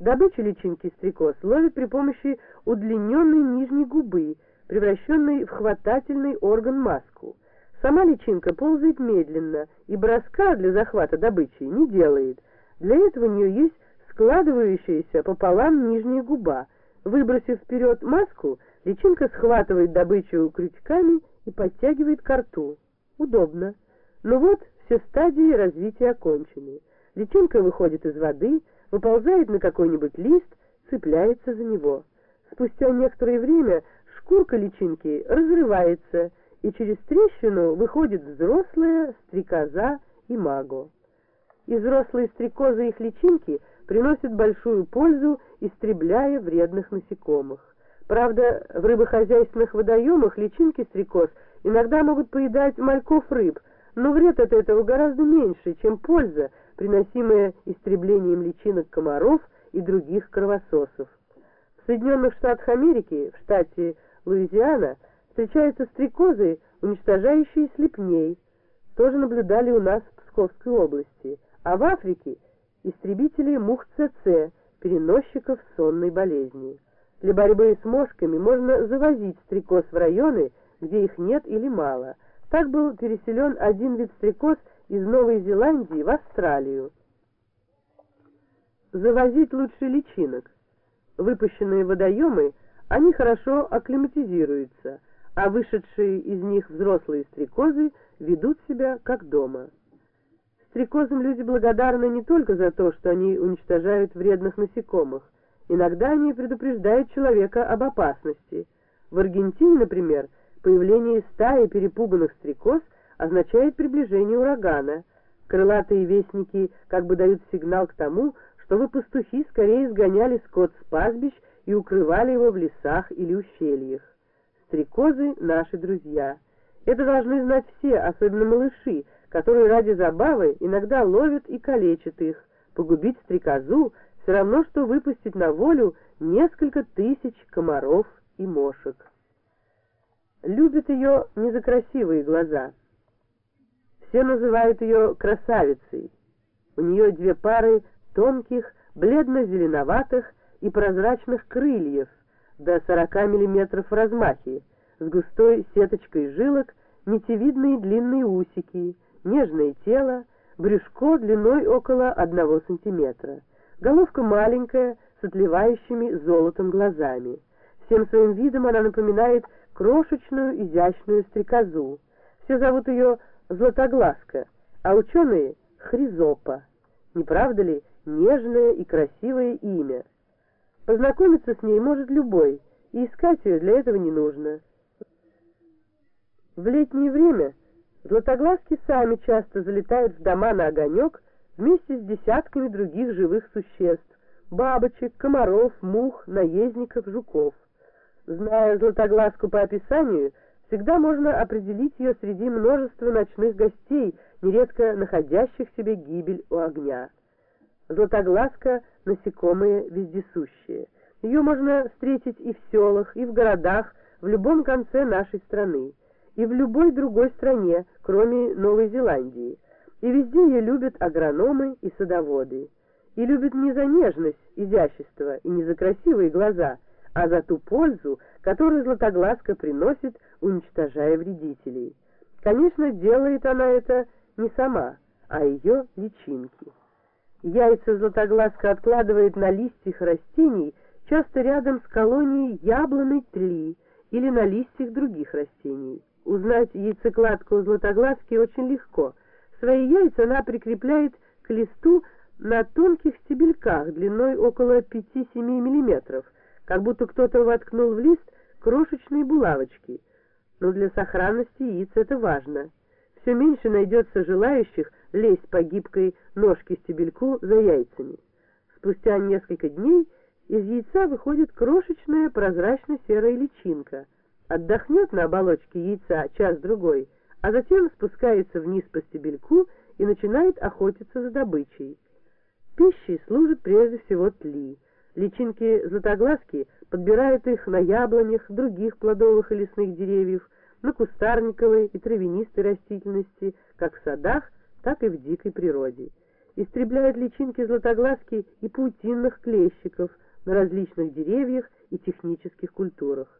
Добычу личинки стрекоз ловит при помощи удлиненной нижней губы, превращенной в хватательный орган маску. Сама личинка ползает медленно и броска для захвата добычи не делает. Для этого у нее есть складывающаяся пополам нижняя губа. Выбросив вперед маску, личинка схватывает добычу крючками и подтягивает к рту. Удобно. Но вот все стадии развития окончены. Личинка выходит из воды, выползает на какой-нибудь лист, цепляется за него. Спустя некоторое время шкурка личинки разрывается, и через трещину выходит взрослая стрекоза и маго. И взрослые стрекозы их личинки приносят большую пользу, истребляя вредных насекомых. Правда, в рыбохозяйственных водоемах личинки стрекоз иногда могут поедать мальков рыб, но вред от этого гораздо меньше, чем польза, приносимая истреблением личинок комаров и других кровососов. В Соединенных Штатах Америки, в штате Луизиана, встречаются стрекозы, уничтожающие слепней. Тоже наблюдали у нас в Псковской области. А в Африке – истребители мух ЦЦ, переносчиков сонной болезни. Для борьбы с мошками можно завозить стрекоз в районы, где их нет или мало. Так был переселен один вид стрекоз из Новой Зеландии в Австралию. Завозить лучше личинок. Выпущенные водоемы, они хорошо акклиматизируются, а вышедшие из них взрослые стрекозы ведут себя как дома. Стрекозам люди благодарны не только за то, что они уничтожают вредных насекомых, иногда они предупреждают человека об опасности. В Аргентине, например, появление стаи перепуганных стрекоз – означает приближение урагана. Крылатые вестники как бы дают сигнал к тому, чтобы пастухи скорее сгоняли скот с пастбищ и укрывали его в лесах или ущельях. Стрекозы — наши друзья. Это должны знать все, особенно малыши, которые ради забавы иногда ловят и калечат их. Погубить стрекозу — все равно, что выпустить на волю несколько тысяч комаров и мошек. Любят ее не за красивые глаза — все называют ее красавицей. У нее две пары тонких, бледно-зеленоватых и прозрачных крыльев до 40 мм в размахе, с густой сеточкой жилок, нитевидные длинные усики, нежное тело, брюшко длиной около 1 см, головка маленькая, с отливающими золотом глазами. Всем своим видом она напоминает крошечную изящную стрекозу. Все зовут ее Златоглазка, а ученые — Хризопа. Не правда ли нежное и красивое имя? Познакомиться с ней может любой, и искать ее для этого не нужно. В летнее время златоглазки сами часто залетают в дома на огонек вместе с десятками других живых существ — бабочек, комаров, мух, наездников, жуков. Зная златоглазку по описанию — Всегда можно определить ее среди множества ночных гостей, нередко находящих себе гибель у огня. Златоглазка — насекомые вездесущие. Ее можно встретить и в селах, и в городах, в любом конце нашей страны, и в любой другой стране, кроме Новой Зеландии. И везде ее любят агрономы и садоводы. И любят не за нежность, изящество и не за красивые глаза — а за ту пользу, которую Златоглазка приносит, уничтожая вредителей. Конечно, делает она это не сама, а ее личинки. Яйца Златоглазка откладывает на листьях растений, часто рядом с колонией яблоной тли или на листьях других растений. Узнать яйцекладку Златоглазки очень легко. Свои яйца она прикрепляет к листу на тонких стебельках длиной около 5-7 миллиметров как будто кто-то воткнул в лист крошечные булавочки. Но для сохранности яиц это важно. Все меньше найдется желающих лезть по гибкой ножке стебельку за яйцами. Спустя несколько дней из яйца выходит крошечная прозрачно-серая личинка. Отдохнет на оболочке яйца час-другой, а затем спускается вниз по стебельку и начинает охотиться за добычей. Пищей служит прежде всего тли — Личинки златоглазки подбирают их на яблонях, других плодовых и лесных деревьев, на кустарниковой и травянистой растительности, как в садах, так и в дикой природе. истребляют личинки златоглазки и паутинных клещиков на различных деревьях и технических культурах.